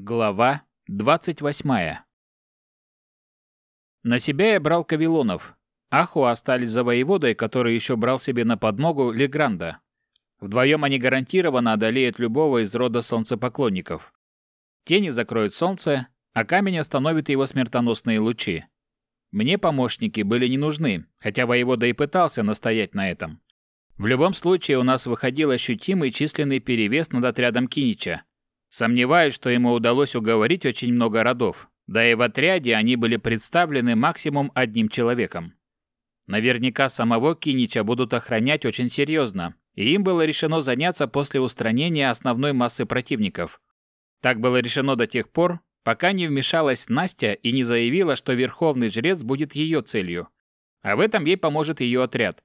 Глава 28. На себя я брал Кавилонов. Аху остались за воеводой, который еще брал себе на подмогу Легранда. Вдвоем они гарантированно одолеют любого из рода солнцепоклонников. Тени закроют солнце, а камень остановит его смертоносные лучи. Мне помощники были не нужны, хотя воевода и пытался настоять на этом. В любом случае у нас выходил ощутимый численный перевес над отрядом Кинича – Сомневаюсь, что ему удалось уговорить очень много родов, да и в отряде они были представлены максимум одним человеком. Наверняка самого Кинича будут охранять очень серьезно, и им было решено заняться после устранения основной массы противников. Так было решено до тех пор, пока не вмешалась Настя и не заявила, что верховный жрец будет ее целью. А в этом ей поможет ее отряд.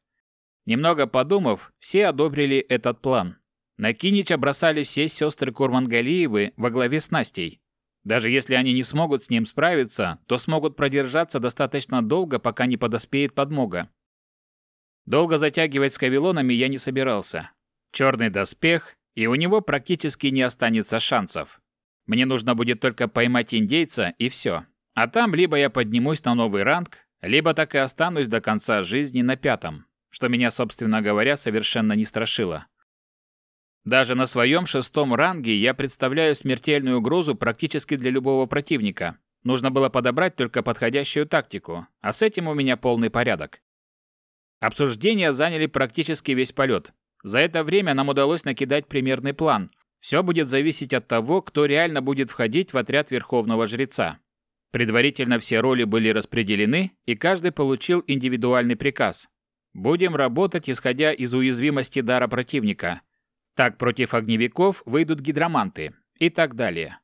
Немного подумав, все одобрили этот план. На Кинича бросали все сестры Курмангалиевы во главе с Настей. Даже если они не смогут с ним справиться, то смогут продержаться достаточно долго, пока не подоспеет подмога. Долго затягивать с кавилонами я не собирался. Черный доспех, и у него практически не останется шансов. Мне нужно будет только поймать индейца, и все. А там либо я поднимусь на новый ранг, либо так и останусь до конца жизни на пятом, что меня, собственно говоря, совершенно не страшило. Даже на своем шестом ранге я представляю смертельную угрозу практически для любого противника. Нужно было подобрать только подходящую тактику, а с этим у меня полный порядок. Обсуждения заняли практически весь полет. За это время нам удалось накидать примерный план. Все будет зависеть от того, кто реально будет входить в отряд Верховного Жреца. Предварительно все роли были распределены, и каждый получил индивидуальный приказ. Будем работать, исходя из уязвимости дара противника – так против огневиков выйдут гидроманты и так далее.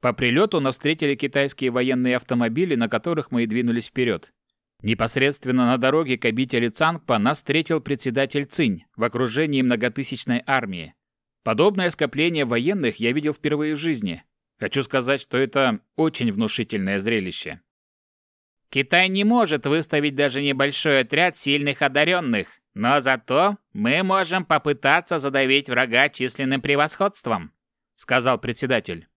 По прилету нас встретили китайские военные автомобили, на которых мы и двинулись вперед. Непосредственно на дороге к обители Цангпа нас встретил председатель Цинь в окружении многотысячной армии. Подобное скопление военных я видел впервые в жизни. Хочу сказать, что это очень внушительное зрелище. Китай не может выставить даже небольшой отряд сильных одаренных, но зато мы можем попытаться задавить врага численным превосходством, сказал председатель.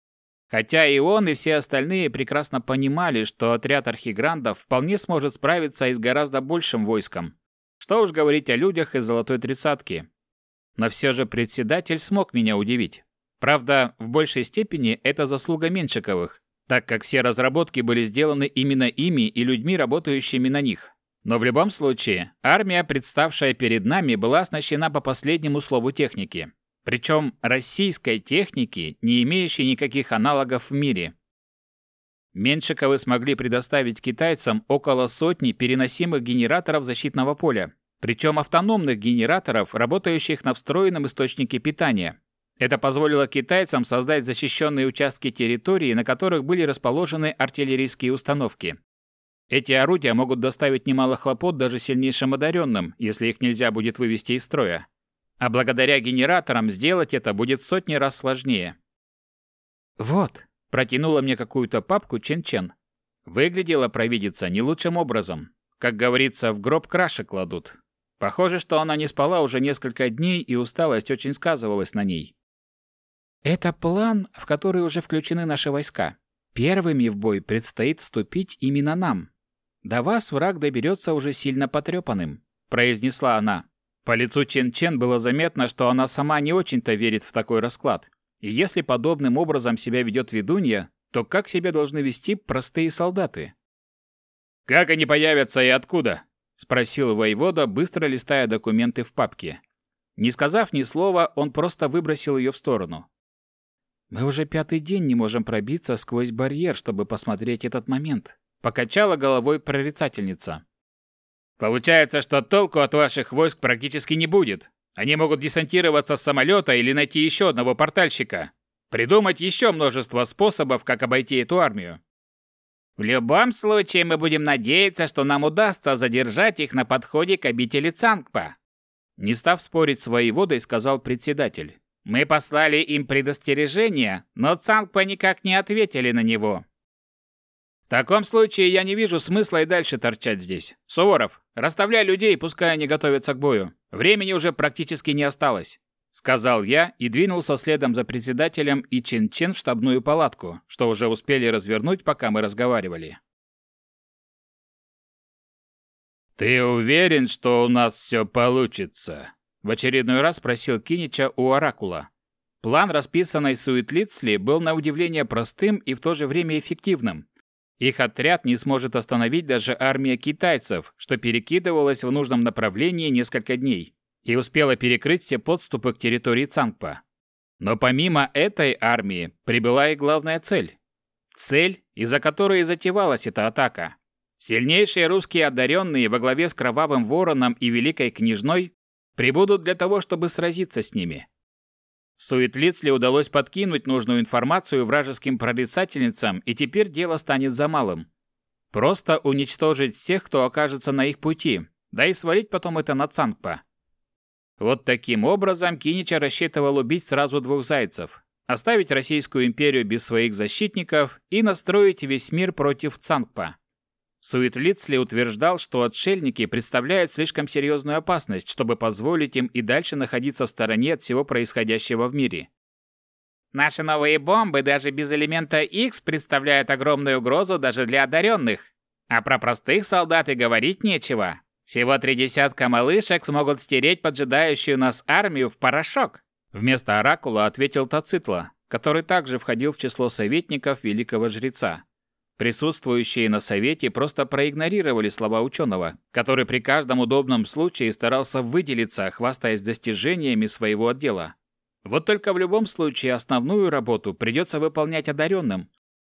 Хотя и он, и все остальные прекрасно понимали, что отряд архиграндов вполне сможет справиться и с гораздо большим войском. Что уж говорить о людях из Золотой Тридцатки. Но все же председатель смог меня удивить. Правда, в большей степени это заслуга Меншиковых, так как все разработки были сделаны именно ими и людьми, работающими на них. Но в любом случае, армия, представшая перед нами, была оснащена по последнему слову техники. Причем российской техники, не имеющей никаких аналогов в мире. Меншиковы смогли предоставить китайцам около сотни переносимых генераторов защитного поля, причем автономных генераторов, работающих на встроенном источнике питания. Это позволило китайцам создать защищенные участки территории, на которых были расположены артиллерийские установки. Эти орудия могут доставить немало хлопот даже сильнейшим одаренным, если их нельзя будет вывести из строя. А благодаря генераторам сделать это будет сотни раз сложнее. «Вот», — протянула мне какую-то папку Чен-Чен. Выглядела провидица не лучшим образом. Как говорится, в гроб краши кладут. Похоже, что она не спала уже несколько дней, и усталость очень сказывалась на ней. «Это план, в который уже включены наши войска. Первыми в бой предстоит вступить именно нам. До вас враг доберется уже сильно потрепанным», — произнесла она. По лицу Чен-Чен было заметно, что она сама не очень-то верит в такой расклад. И если подобным образом себя ведет ведунья, то как себя должны вести простые солдаты? «Как они появятся и откуда?» — спросил воевода, быстро листая документы в папке. Не сказав ни слова, он просто выбросил ее в сторону. «Мы уже пятый день не можем пробиться сквозь барьер, чтобы посмотреть этот момент», Покачала головой прорицательница. Получается, что толку от ваших войск практически не будет. Они могут десантироваться с самолета или найти еще одного портальщика. Придумать еще множество способов, как обойти эту армию. В любом случае, мы будем надеяться, что нам удастся задержать их на подходе к обители Цангпа. Не став спорить с воеводой, сказал председатель. Мы послали им предостережение, но Цангпа никак не ответили на него. В таком случае я не вижу смысла и дальше торчать здесь. Суворов, расставляй людей, пускай они готовятся к бою. Времени уже практически не осталось. сказал я и двинулся следом за председателем и Чин-Чин в штабную палатку, что уже успели развернуть, пока мы разговаривали. «Ты уверен, что у нас все получится?» В очередной раз спросил Кинича у Оракула. План, расписанный Суетлицли, был на удивление простым и в то же время эффективным. Их отряд не сможет остановить даже армия китайцев, что перекидывалась в нужном направлении несколько дней и успела перекрыть все подступы к территории Цангпа. Но помимо этой армии прибыла и главная цель. Цель, из-за которой и затевалась эта атака. Сильнейшие русские одаренные во главе с Кровавым Вороном и Великой Княжной прибудут для того, чтобы сразиться с ними. Суетлицли удалось подкинуть нужную информацию вражеским прорицательницам, и теперь дело станет за малым. Просто уничтожить всех, кто окажется на их пути, да и свалить потом это на Цангпа. Вот таким образом Кинича рассчитывал убить сразу двух зайцев, оставить Российскую империю без своих защитников и настроить весь мир против Цангпа. Суетлицли утверждал, что отшельники представляют слишком серьезную опасность, чтобы позволить им и дальше находиться в стороне от всего происходящего в мире. Наши новые бомбы даже без элемента X представляют огромную угрозу даже для одаренных. А про простых солдат и говорить нечего. Всего три десятка малышек смогут стереть поджидающую нас армию в порошок. Вместо оракула ответил Тацитла, который также входил в число советников великого жреца. Присутствующие на совете просто проигнорировали слова ученого, который при каждом удобном случае старался выделиться, хвастаясь достижениями своего отдела. Вот только в любом случае основную работу придется выполнять одаренным,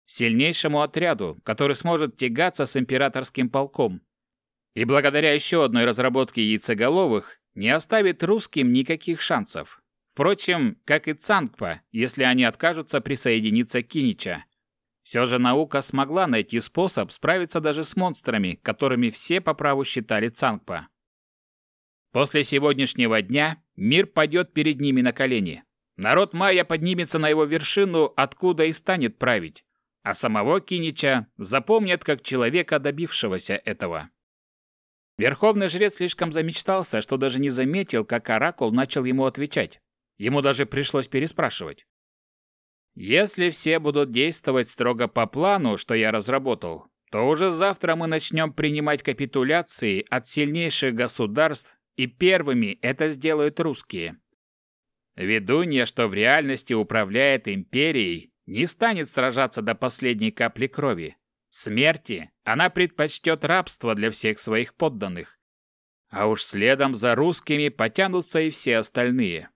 сильнейшему отряду, который сможет тягаться с императорским полком. И благодаря еще одной разработке яйцеголовых не оставит русским никаких шансов. Впрочем, как и Цангпа, если они откажутся присоединиться к Кинича. Все же наука смогла найти способ справиться даже с монстрами, которыми все по праву считали Цангпа. После сегодняшнего дня мир пойдет перед ними на колени. Народ майя поднимется на его вершину, откуда и станет править. А самого Кинича запомнят как человека, добившегося этого. Верховный жрец слишком замечтался, что даже не заметил, как Оракул начал ему отвечать. Ему даже пришлось переспрашивать. Если все будут действовать строго по плану, что я разработал, то уже завтра мы начнем принимать капитуляции от сильнейших государств, и первыми это сделают русские. Ведунья, что в реальности управляет империей, не станет сражаться до последней капли крови. Смерти она предпочтет рабство для всех своих подданных. А уж следом за русскими потянутся и все остальные.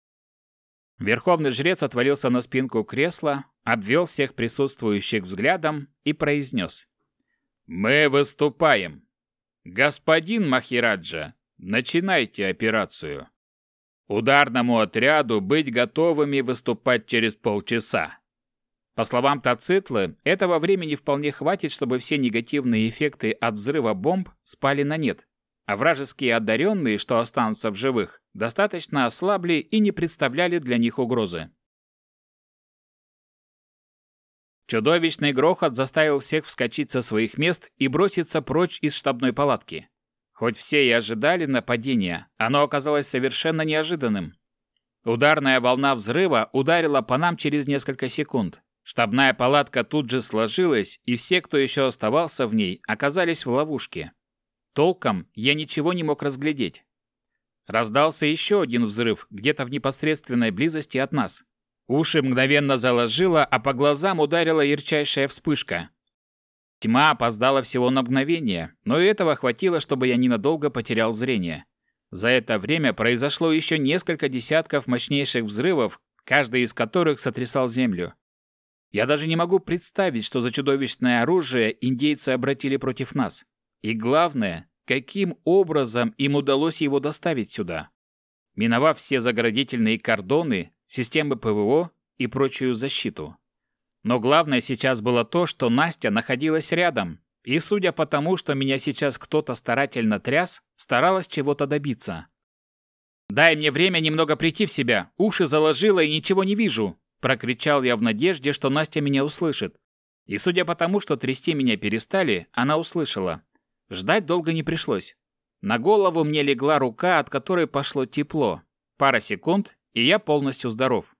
Верховный жрец отвалился на спинку кресла, обвел всех присутствующих взглядом и произнес. «Мы выступаем! Господин Махираджа, начинайте операцию. Ударному отряду быть готовыми выступать через полчаса». По словам Тацитлы, этого времени вполне хватит, чтобы все негативные эффекты от взрыва бомб спали на нет а вражеские одаренные, что останутся в живых, достаточно ослабли и не представляли для них угрозы. Чудовищный грохот заставил всех вскочить со своих мест и броситься прочь из штабной палатки. Хоть все и ожидали нападения, оно оказалось совершенно неожиданным. Ударная волна взрыва ударила по нам через несколько секунд. Штабная палатка тут же сложилась, и все, кто еще оставался в ней, оказались в ловушке. Толком я ничего не мог разглядеть. Раздался еще один взрыв, где-то в непосредственной близости от нас. Уши мгновенно заложило, а по глазам ударила ярчайшая вспышка. Тьма опоздала всего на мгновение, но и этого хватило, чтобы я ненадолго потерял зрение. За это время произошло еще несколько десятков мощнейших взрывов, каждый из которых сотрясал землю. Я даже не могу представить, что за чудовищное оружие индейцы обратили против нас. И главное, каким образом им удалось его доставить сюда. Миновав все заградительные кордоны, системы ПВО и прочую защиту. Но главное сейчас было то, что Настя находилась рядом, и судя по тому, что меня сейчас кто-то старательно тряс, старалась чего-то добиться. «Дай мне время немного прийти в себя, уши заложило и ничего не вижу!» Прокричал я в надежде, что Настя меня услышит. И судя по тому, что трясти меня перестали, она услышала. Ждать долго не пришлось. На голову мне легла рука, от которой пошло тепло. Пара секунд, и я полностью здоров.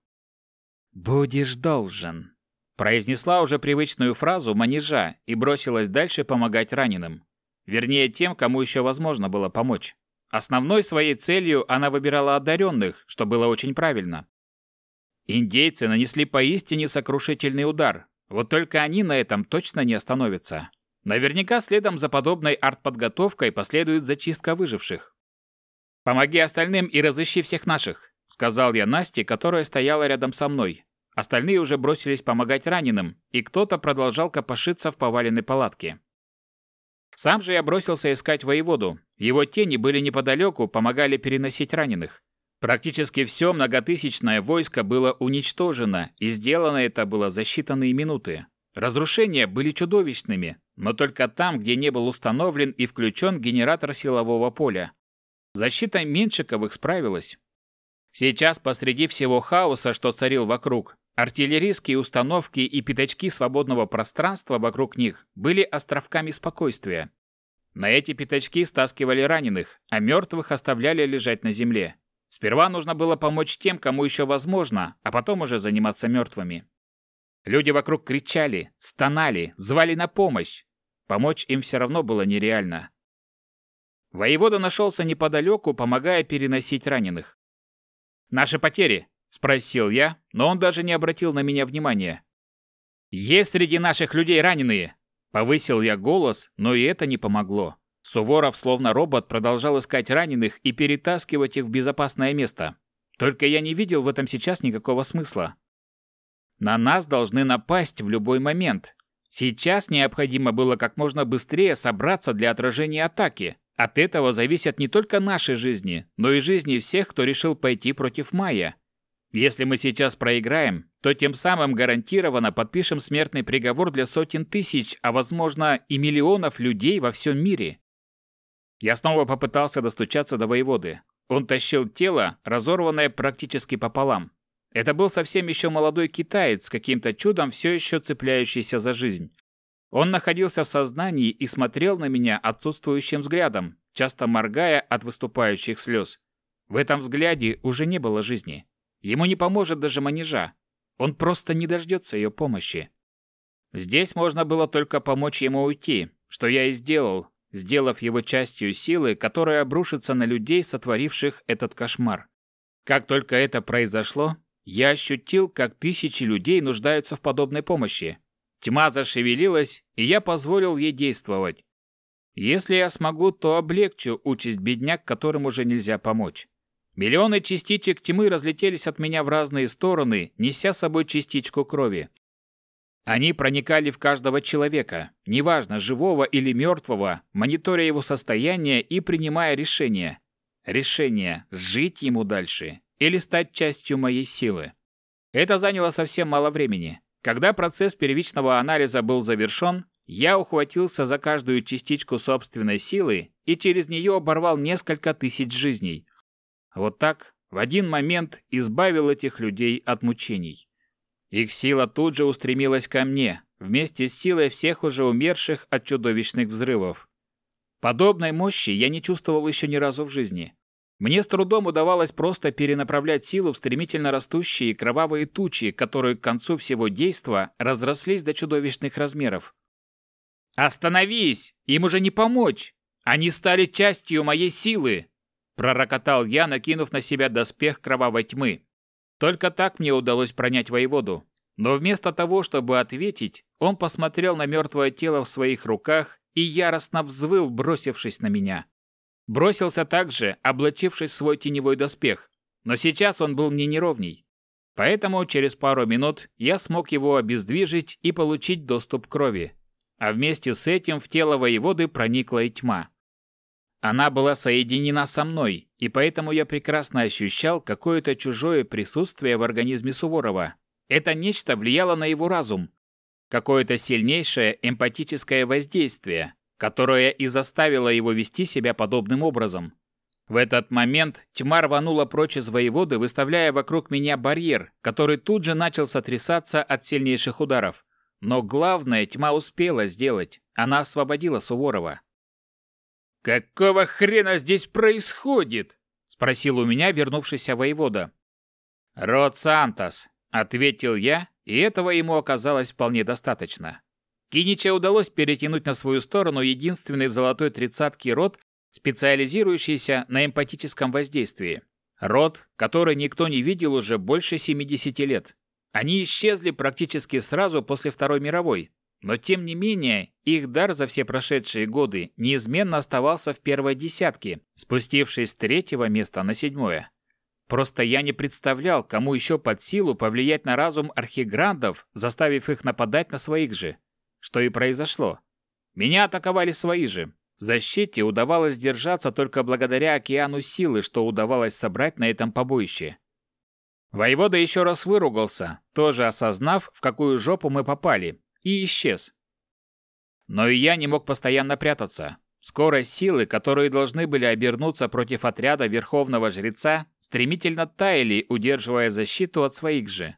«Будешь должен», – произнесла уже привычную фразу манежа и бросилась дальше помогать раненым. Вернее, тем, кому еще возможно было помочь. Основной своей целью она выбирала одаренных, что было очень правильно. Индейцы нанесли поистине сокрушительный удар, вот только они на этом точно не остановятся. Наверняка следом за подобной артподготовкой последует зачистка выживших. «Помоги остальным и разыщи всех наших», — сказал я Насте, которая стояла рядом со мной. Остальные уже бросились помогать раненым, и кто-то продолжал копошиться в поваленной палатке. Сам же я бросился искать воеводу. Его тени были неподалеку, помогали переносить раненых. Практически все многотысячное войско было уничтожено, и сделано это было за считанные минуты. Разрушения были чудовищными, но только там, где не был установлен и включен генератор силового поля. Защита Меньшиковых справилась. Сейчас посреди всего хаоса, что царил вокруг, артиллерийские установки и пятачки свободного пространства вокруг них были островками спокойствия. На эти пятачки стаскивали раненых, а мертвых оставляли лежать на земле. Сперва нужно было помочь тем, кому еще возможно, а потом уже заниматься мертвыми. Люди вокруг кричали, стонали, звали на помощь. Помочь им все равно было нереально. Воевода нашелся неподалеку, помогая переносить раненых. «Наши потери?» – спросил я, но он даже не обратил на меня внимания. «Есть среди наших людей раненые?» Повысил я голос, но и это не помогло. Суворов, словно робот, продолжал искать раненых и перетаскивать их в безопасное место. Только я не видел в этом сейчас никакого смысла. На нас должны напасть в любой момент. Сейчас необходимо было как можно быстрее собраться для отражения атаки, от этого зависят не только наши жизни, но и жизни всех, кто решил пойти против Майя. Если мы сейчас проиграем, то тем самым гарантированно подпишем смертный приговор для сотен тысяч, а возможно и миллионов людей во всем мире. Я снова попытался достучаться до воеводы. Он тащил тело, разорванное практически пополам. Это был совсем еще молодой китаец, каким-то чудом все еще цепляющийся за жизнь. Он находился в сознании и смотрел на меня отсутствующим взглядом, часто моргая от выступающих слез. В этом взгляде уже не было жизни. Ему не поможет даже манежа. Он просто не дождется ее помощи. Здесь можно было только помочь ему уйти, что я и сделал, сделав его частью силы, которая обрушится на людей, сотворивших этот кошмар. Как только это произошло, я ощутил, как тысячи людей нуждаются в подобной помощи, Тьма зашевелилась, и я позволил ей действовать. Если я смогу, то облегчу участь бедняк, которым уже нельзя помочь. Миллионы частичек тьмы разлетелись от меня в разные стороны, неся с собой частичку крови. Они проникали в каждого человека, неважно, живого или мертвого, мониторя его состояние и принимая решение. Решение – жить ему дальше или стать частью моей силы. Это заняло совсем мало времени. Когда процесс первичного анализа был завершен, я ухватился за каждую частичку собственной силы и через нее оборвал несколько тысяч жизней. Вот так в один момент избавил этих людей от мучений. Их сила тут же устремилась ко мне, вместе с силой всех уже умерших от чудовищных взрывов. Подобной мощи я не чувствовал еще ни разу в жизни. Мне с трудом удавалось просто перенаправлять силу в стремительно растущие кровавые тучи, которые к концу всего действа разрослись до чудовищных размеров. «Остановись! Им уже не помочь! Они стали частью моей силы!» Пророкотал я, накинув на себя доспех кровавой тьмы. Только так мне удалось пронять воеводу. Но вместо того, чтобы ответить, он посмотрел на мертвое тело в своих руках и яростно взвыл, бросившись на меня. Бросился также, облачившись в свой теневой доспех, но сейчас он был мне неровней. Поэтому через пару минут я смог его обездвижить и получить доступ к крови. А вместе с этим в тело воеводы проникла и тьма. Она была соединена со мной, и поэтому я прекрасно ощущал какое-то чужое присутствие в организме Суворова. Это нечто влияло на его разум. Какое-то сильнейшее эмпатическое воздействие, которая и заставила его вести себя подобным образом. В этот момент тьма рванула прочь из воеводы, выставляя вокруг меня барьер, который тут же начал сотрясаться от сильнейших ударов. Но главное тьма успела сделать. Она освободила Суворова. «Какого хрена здесь происходит?» – спросил у меня вернувшийся воевода. «Род Сантос», — ответил я, и этого ему оказалось вполне достаточно. Кинича удалось перетянуть на свою сторону единственный в золотой тридцатке род, специализирующийся на эмпатическом воздействии. Род, который никто не видел уже больше 70 лет. Они исчезли практически сразу после Второй мировой, но тем не менее их дар за все прошедшие годы неизменно оставался в первой десятке, спустившись с третьего места на седьмое. Просто я не представлял, кому еще под силу повлиять на разум архиграндов, заставив их нападать на своих же. Что и произошло. Меня атаковали свои же. Защите удавалось держаться только благодаря океану силы, что удавалось собрать на этом побоище. Воевода еще раз выругался, тоже осознав, в какую жопу мы попали, и исчез. Но и я не мог постоянно прятаться. Скорость силы, которые должны были обернуться против отряда Верховного Жреца, стремительно таяли, удерживая защиту от своих же.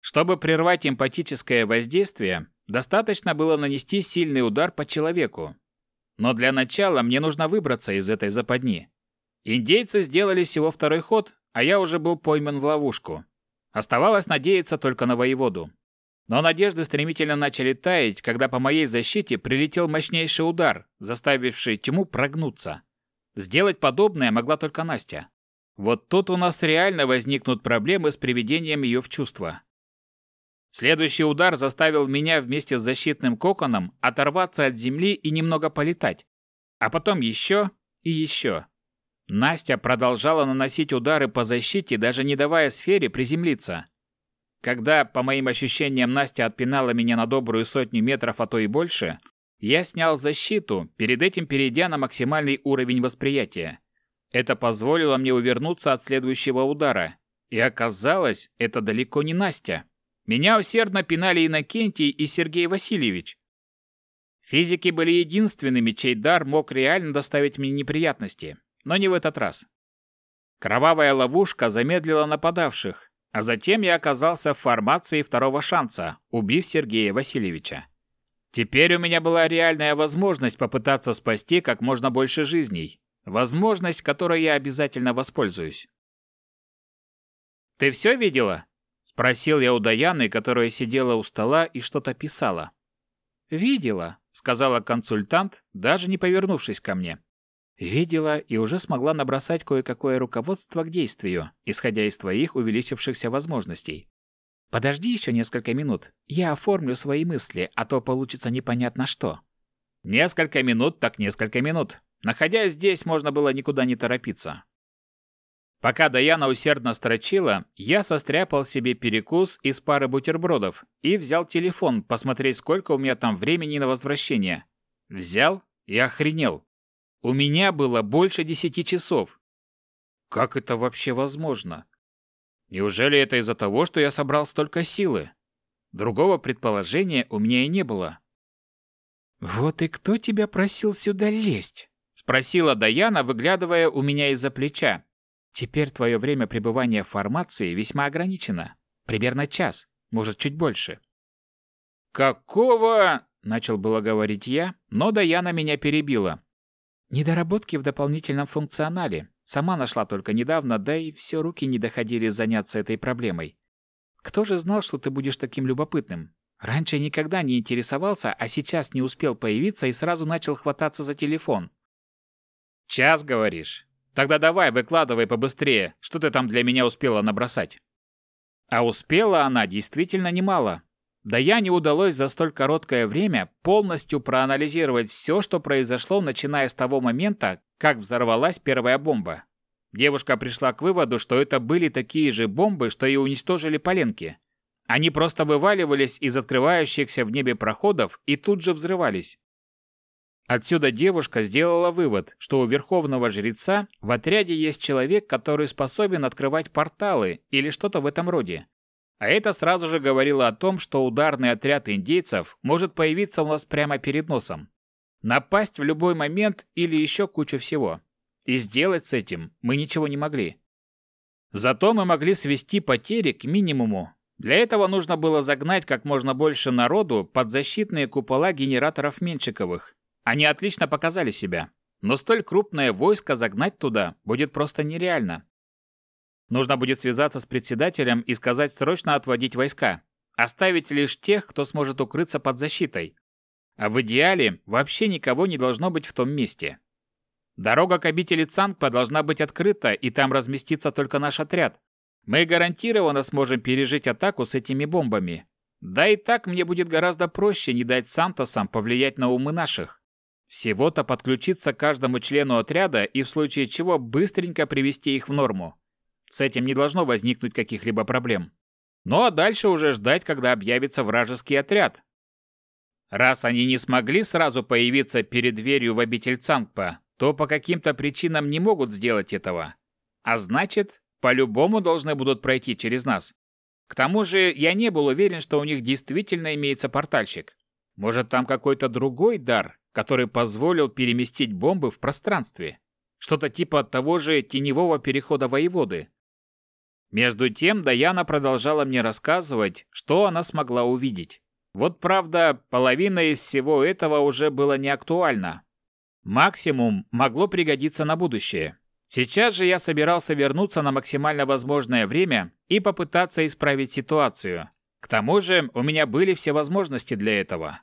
Чтобы прервать эмпатическое воздействие, достаточно было нанести сильный удар по человеку. Но для начала мне нужно выбраться из этой западни. Индейцы сделали всего второй ход, а я уже был пойман в ловушку. Оставалось надеяться только на воеводу. Но надежды стремительно начали таять, когда по моей защите прилетел мощнейший удар, заставивший тьму прогнуться. Сделать подобное могла только Настя. Вот тут у нас реально возникнут проблемы с приведением ее в чувство. Следующий удар заставил меня вместе с защитным коконом оторваться от земли и немного полетать. А потом еще и еще. Настя продолжала наносить удары по защите, даже не давая сфере приземлиться. Когда, по моим ощущениям, Настя отпинала меня на добрую сотню метров, а то и больше, я снял защиту, перед этим перейдя на максимальный уровень восприятия. Это позволило мне увернуться от следующего удара. И оказалось, это далеко не Настя. Меня усердно пинали Иннокентий и Сергей Васильевич. Физики были единственными, чей дар мог реально доставить мне неприятности, но не в этот раз. Кровавая ловушка замедлила нападавших, а затем я оказался в формации второго шанса, убив Сергея Васильевича. Теперь у меня была реальная возможность попытаться спасти как можно больше жизней. Возможность, которой я обязательно воспользуюсь. «Ты все видела?» – спросил я у Даяны, которая сидела у стола и что-то писала. «Видела», – сказала консультант, даже не повернувшись ко мне. Видела и уже смогла набросать кое-какое руководство к действию, исходя из твоих увеличившихся возможностей. Подожди еще несколько минут. Я оформлю свои мысли, а то получится непонятно что. Несколько минут так несколько минут. Находясь здесь, можно было никуда не торопиться. Пока Даяна усердно строчила, я состряпал себе перекус из пары бутербродов и взял телефон посмотреть, сколько у меня там времени на возвращение. Взял и охренел. У меня было больше десяти часов. Как это вообще возможно? Неужели это из-за того, что я собрал столько силы? Другого предположения у меня и не было. «Вот и кто тебя просил сюда лезть?» — спросила Даяна, выглядывая у меня из-за плеча. «Теперь твое время пребывания в формации весьма ограничено. Примерно час, может, чуть больше». «Какого?» — начал было говорить я, но Даяна меня перебила. Недоработки в дополнительном функционале. Сама нашла только недавно, да и все руки не доходили заняться этой проблемой. Кто же знал, что ты будешь таким любопытным? Раньше никогда не интересовался, а сейчас не успел появиться и сразу начал хвататься за телефон. «Час, говоришь? Тогда давай, выкладывай побыстрее, что ты там для меня успела набросать». А успела она действительно немало. Да я не удалось за столь короткое время полностью проанализировать все, что произошло, начиная с того момента, как взорвалась первая бомба. Девушка пришла к выводу, что это были такие же бомбы, что и уничтожили Поленки. Они просто вываливались из открывающихся в небе проходов и тут же взрывались. Отсюда девушка сделала вывод, что у верховного жреца в отряде есть человек, который способен открывать порталы или что-то в этом роде. А это сразу же говорило о том, что ударный отряд индейцев может появиться у нас прямо перед носом. Напасть в любой момент или еще кучу всего. И сделать с этим мы ничего не могли. Зато мы могли свести потери к минимуму. Для этого нужно было загнать как можно больше народу под защитные купола генераторов Меншиковых. Они отлично показали себя. Но столь крупное войско загнать туда будет просто нереально. Нужно будет связаться с председателем и сказать срочно отводить войска. Оставить лишь тех, кто сможет укрыться под защитой. А в идеале вообще никого не должно быть в том месте. Дорога к обители Цангпа должна быть открыта, и там разместится только наш отряд. Мы гарантированно сможем пережить атаку с этими бомбами. Да и так мне будет гораздо проще не дать Сантосам повлиять на умы наших. Всего-то подключиться к каждому члену отряда и в случае чего быстренько привести их в норму. С этим не должно возникнуть каких-либо проблем. Ну а дальше уже ждать, когда объявится вражеский отряд. Раз они не смогли сразу появиться перед дверью в обитель Цангпа, то по каким-то причинам не могут сделать этого. А значит, по-любому должны будут пройти через нас. К тому же я не был уверен, что у них действительно имеется портальщик. Может, там какой-то другой дар, который позволил переместить бомбы в пространстве. Что-то типа того же теневого перехода воеводы. Между тем Даяна продолжала мне рассказывать, что она смогла увидеть. Вот правда, половина из всего этого уже было не актуально. Максимум могло пригодиться на будущее. Сейчас же я собирался вернуться на максимально возможное время и попытаться исправить ситуацию. К тому же у меня были все возможности для этого.